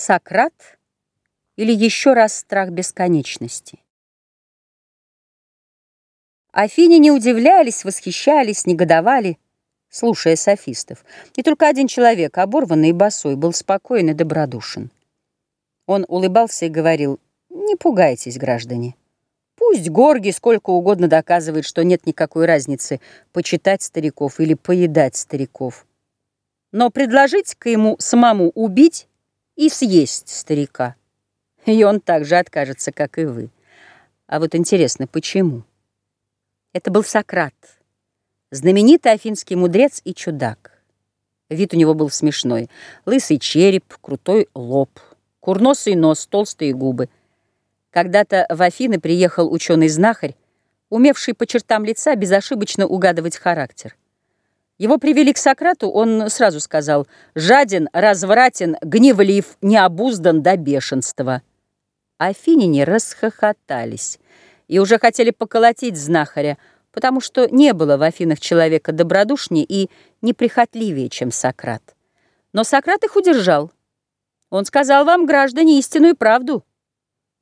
Сократ или еще раз страх бесконечности? Афине не удивлялись, восхищались, негодовали, слушая софистов. И только один человек, оборванный и босой, был спокоен и добродушен. Он улыбался и говорил, «Не пугайтесь, граждане. Пусть Горги сколько угодно доказывает, что нет никакой разницы почитать стариков или поедать стариков. Но предложите-ка ему самому убить и съесть старика. И он так же откажется, как и вы. А вот интересно, почему? Это был Сократ, знаменитый афинский мудрец и чудак. Вид у него был смешной. Лысый череп, крутой лоб, курносый нос, толстые губы. Когда-то в Афины приехал ученый-знахарь, умевший по чертам лица безошибочно угадывать характер. Его привели к Сократу, он сразу сказал «Жаден, развратен, гневлив, необуздан до бешенства». Афиняне расхохотались и уже хотели поколотить знахаря, потому что не было в Афинах человека добродушнее и неприхотливее, чем Сократ. Но Сократ их удержал. Он сказал вам, граждане, истинную правду.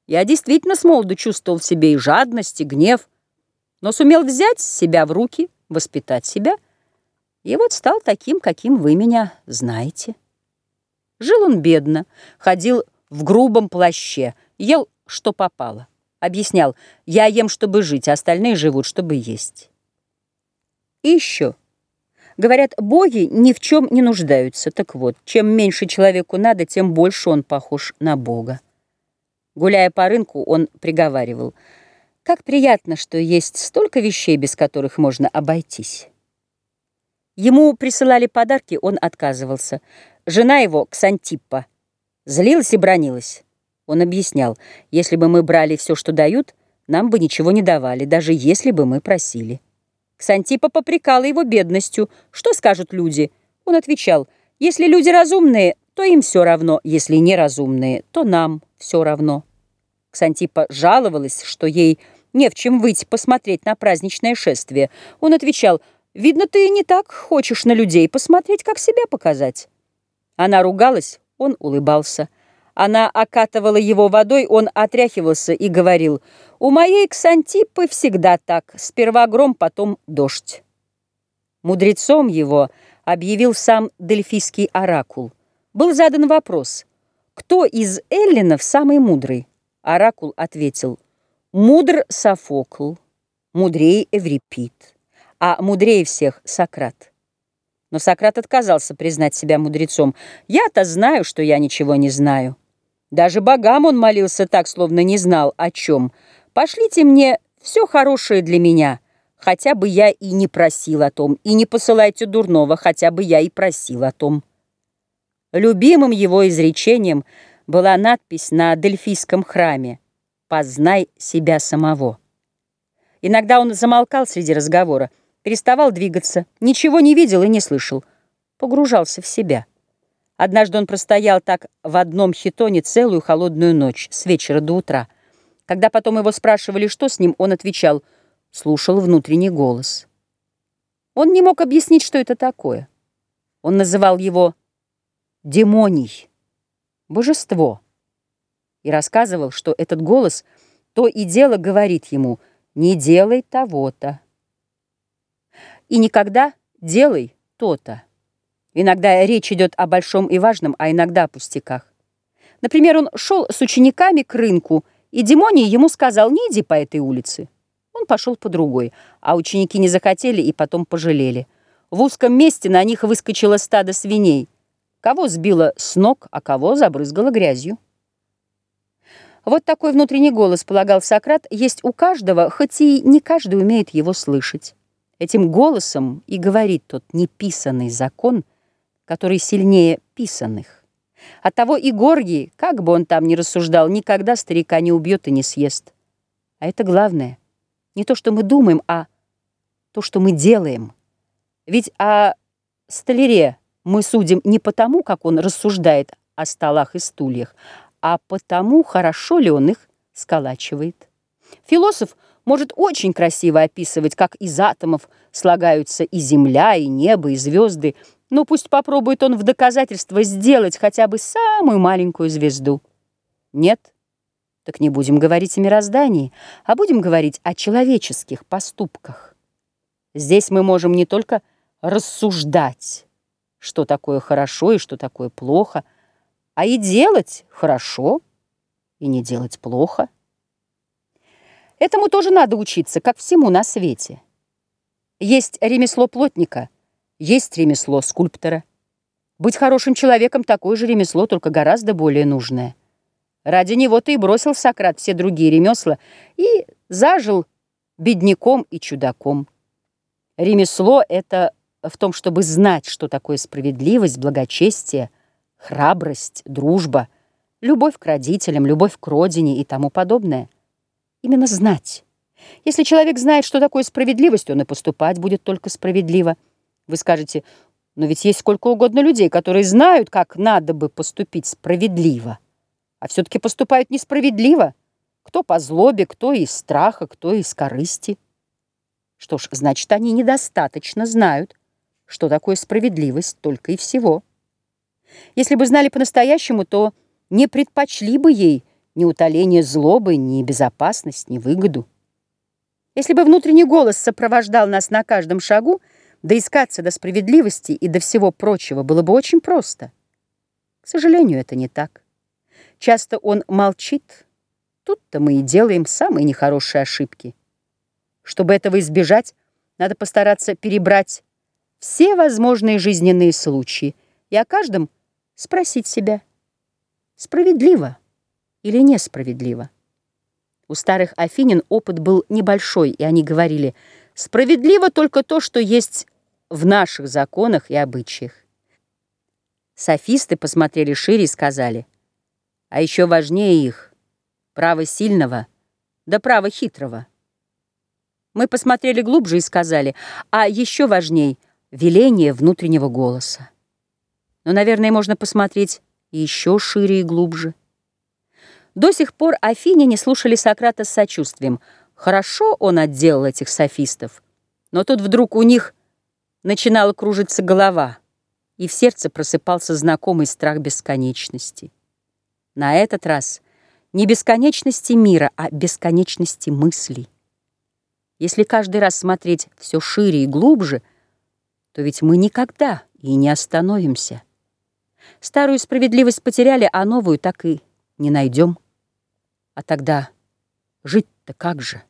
Я действительно с молоду чувствовал в себе и жадность, и гнев, но сумел взять себя в руки, воспитать себя — и вот стал таким, каким вы меня знаете. Жил он бедно, ходил в грубом плаще, ел, что попало. Объяснял, я ем, чтобы жить, а остальные живут, чтобы есть. И еще. Говорят, боги ни в чем не нуждаются. Так вот, чем меньше человеку надо, тем больше он похож на бога. Гуляя по рынку, он приговаривал, как приятно, что есть столько вещей, без которых можно обойтись. Ему присылали подарки, он отказывался. Жена его, Ксантиппа, злилась и бронилась. Он объяснял, если бы мы брали все, что дают, нам бы ничего не давали, даже если бы мы просили. Ксантиппа попрекала его бедностью. Что скажут люди? Он отвечал, если люди разумные, то им все равно, если неразумные, то нам все равно. Ксантиппа жаловалась, что ей не в чем выйти посмотреть на праздничное шествие. Он отвечал, Видно, ты не так хочешь на людей посмотреть, как себя показать. Она ругалась, он улыбался. Она окатывала его водой, он отряхивался и говорил, «У моей Ксантипы всегда так, сперва гром, потом дождь». Мудрецом его объявил сам Дельфийский оракул. Был задан вопрос, кто из эллинов самый мудрый? Оракул ответил, мудр Софокл, мудрее Эврипид а мудрее всех Сократ. Но Сократ отказался признать себя мудрецом. «Я-то знаю, что я ничего не знаю». Даже богам он молился так, словно не знал о чем. «Пошлите мне все хорошее для меня, хотя бы я и не просил о том, и не посылайте дурного, хотя бы я и просил о том». Любимым его изречением была надпись на Дельфийском храме «Познай себя самого». Иногда он замолкал среди разговора, переставал двигаться, ничего не видел и не слышал, погружался в себя. Однажды он простоял так в одном хитоне целую холодную ночь, с вечера до утра. Когда потом его спрашивали, что с ним, он отвечал, слушал внутренний голос. Он не мог объяснить, что это такое. Он называл его демоний, божество, и рассказывал, что этот голос то и дело говорит ему «не делай того-то». И никогда делай то-то. Иногда речь идет о большом и важном, а иногда о пустяках. Например, он шел с учениками к рынку, и Димоний ему сказал, не иди по этой улице. Он пошел по другой, а ученики не захотели и потом пожалели. В узком месте на них выскочило стадо свиней. Кого сбило с ног, а кого забрызгало грязью. Вот такой внутренний голос, полагал Сократ, есть у каждого, хоть и не каждый умеет его слышать. Этим голосом и говорит тот неписанный закон, который сильнее писанных. Оттого и Горгий, как бы он там ни рассуждал, никогда старика не убьет и не съест. А это главное. Не то, что мы думаем, а то, что мы делаем. Ведь о столяре мы судим не потому, как он рассуждает о столах и стульях, а потому, хорошо ли он их сколачивает. Философ — может очень красиво описывать, как из атомов слагаются и земля, и небо, и звезды, Ну, пусть попробует он в доказательство сделать хотя бы самую маленькую звезду. Нет? Так не будем говорить о мироздании, а будем говорить о человеческих поступках. Здесь мы можем не только рассуждать, что такое хорошо и что такое плохо, а и делать хорошо и не делать плохо. Этому тоже надо учиться, как всему на свете. Есть ремесло плотника, есть ремесло скульптора. Быть хорошим человеком – такое же ремесло, только гораздо более нужное. Ради него ты и бросил Сократ все другие ремесла и зажил бедняком и чудаком. Ремесло — это в том, чтобы знать, что такое справедливость, благочестие, храбрость, дружба, любовь к родителям, любовь к родине и тому подобное. Именно знать. Если человек знает, что такое справедливость, он и поступать будет только справедливо. Вы скажете, но ведь есть сколько угодно людей, которые знают, как надо бы поступить справедливо, а все-таки поступают несправедливо. Кто по злобе, кто из страха, кто из корысти. Что ж, значит, они недостаточно знают, что такое справедливость только и всего. Если бы знали по-настоящему, то не предпочли бы ей ни утоление злобы, ни безопасность, ни выгоду. Если бы внутренний голос сопровождал нас на каждом шагу, доискаться до справедливости и до всего прочего было бы очень просто. К сожалению, это не так. Часто он молчит. Тут-то мы и делаем самые нехорошие ошибки. Чтобы этого избежать, надо постараться перебрать все возможные жизненные случаи и о каждом спросить себя, справедливо или несправедливо. У старых афинин опыт был небольшой, и они говорили, справедливо только то, что есть в наших законах и обычаях. Софисты посмотрели шире и сказали, а еще важнее их право сильного да право хитрого. Мы посмотрели глубже и сказали, а еще важней — веление внутреннего голоса. Но, наверное, можно посмотреть еще шире и глубже. До сих пор афиняне слушали Сократа с сочувствием. Хорошо он отделал этих софистов, но тут вдруг у них начинала кружиться голова, и в сердце просыпался знакомый страх бесконечности. На этот раз не бесконечности мира, а бесконечности мыслей. Если каждый раз смотреть все шире и глубже, то ведь мы никогда и не остановимся. Старую справедливость потеряли, а новую так и не найдем. А тогда жить-то как же?